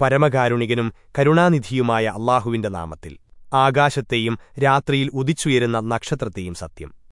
പരമകാരുണികനും കരുണാനിധിയുമായ അള്ളാഹുവിന്റെ നാമത്തിൽ. ആകാശത്തെയും രാത്രിയിൽ ഉദിച്ചുയരുന്ന നക്ഷത്രത്തെയും സത്യം.